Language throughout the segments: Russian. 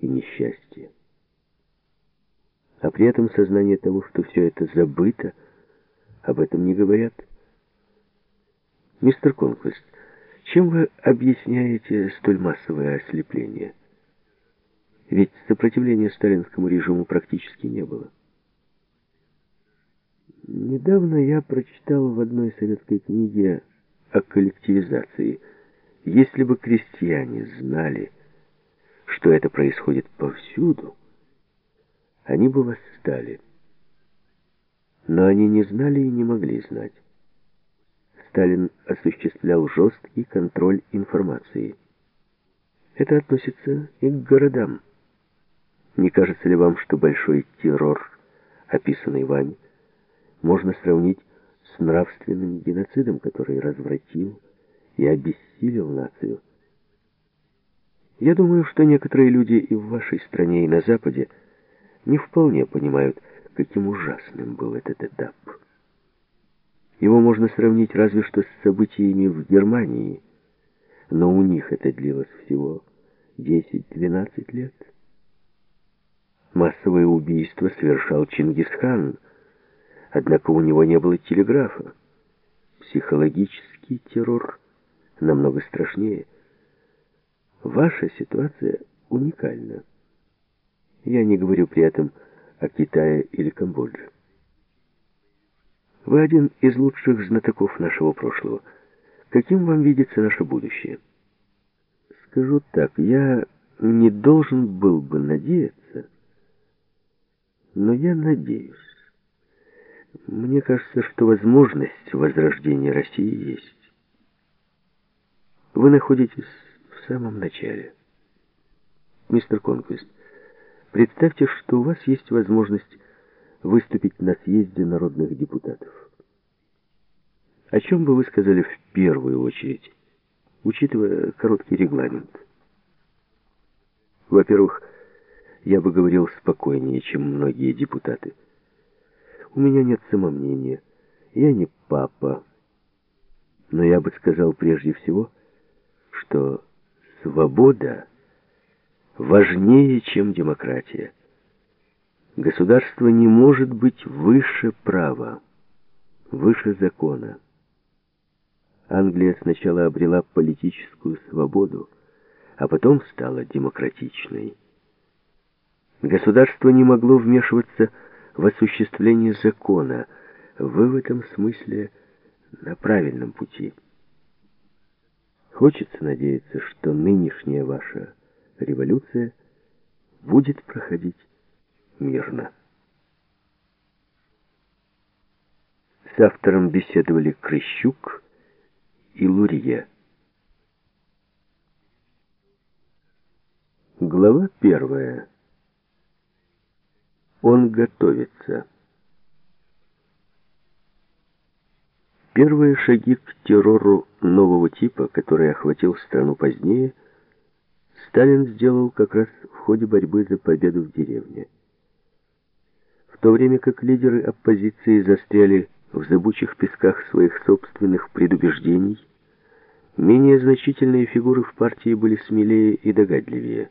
и несчастье. А при этом сознание того, что все это забыто, об этом не говорят. Мистер Конквест, чем вы объясняете столь массовое ослепление? Ведь сопротивления сталинскому режиму практически не было. Недавно я прочитал в одной советской книге о коллективизации. Если бы крестьяне знали, что это происходит повсюду, они бы восстали. Но они не знали и не могли знать. Сталин осуществлял жесткий контроль информации. Это относится и к городам. Не кажется ли вам, что большой террор, описанный вами, можно сравнить с нравственным геноцидом, который развратил и обессилил нацию. Я думаю, что некоторые люди и в вашей стране, и на Западе не вполне понимают, каким ужасным был этот этап. Его можно сравнить разве что с событиями в Германии, но у них это длилось всего 10-12 лет. Массовое убийство совершал Чингисхан – Однако у него не было телеграфа. Психологический террор намного страшнее. Ваша ситуация уникальна. Я не говорю при этом о Китае или Камбодже. Вы один из лучших знатоков нашего прошлого. Каким вам видится наше будущее? Скажу так, я не должен был бы надеяться, но я надеюсь. Мне кажется, что возможность возрождения России есть. Вы находитесь самом начале. Мистер Конквист, представьте, что у вас есть возможность выступить на съезде народных депутатов. О чем бы вы сказали в первую очередь, учитывая короткий регламент? Во-первых, я бы говорил спокойнее, чем многие депутаты. У меня нет самомнения. Я не папа. Но я бы сказал прежде всего, что свобода важнее, чем демократия. Государство не может быть выше права, выше закона. Англия сначала обрела политическую свободу, а потом стала демократичной. Государство не могло вмешиваться в осуществлении закона. Вы в этом смысле на правильном пути. Хочется надеяться, что нынешняя ваша революция будет проходить мирно. С автором беседовали Крыщук и Лурье. Глава первая. Он готовится. Первые шаги к террору нового типа, который охватил страну позднее, Сталин сделал как раз в ходе борьбы за победу в деревне. В то время как лидеры оппозиции застряли в зыбучих песках своих собственных предубеждений, менее значительные фигуры в партии были смелее и догадливее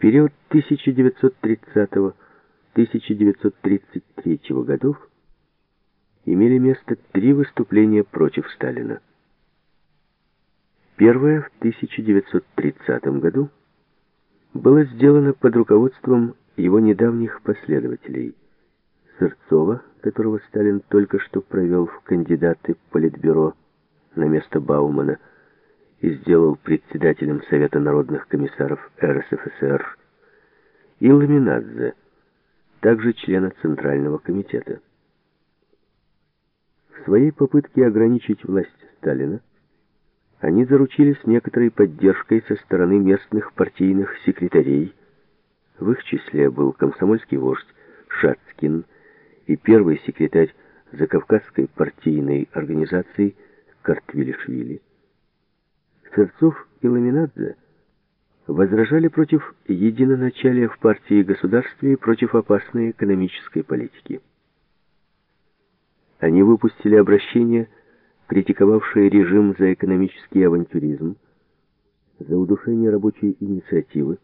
период 1930-1933 годов имели место три выступления против Сталина. Первое в 1930 году было сделано под руководством его недавних последователей Сырцова, которого Сталин только что провел в кандидаты Политбюро на место Баумана, и сделал председателем Совета народных комиссаров РСФСР, и Ламинадзе, также члена Центрального комитета. В своей попытке ограничить власть Сталина они заручились некоторой поддержкой со стороны местных партийных секретарей. В их числе был комсомольский вождь Шацкин и первый секретарь Закавказской партийной организации Картвилишвили. Сырцов и Ламинадзе возражали против единоначалия в партии и государстве и против опасной экономической политики. Они выпустили обращение, критиковавшее режим за экономический авантюризм, за удушение рабочей инициативы,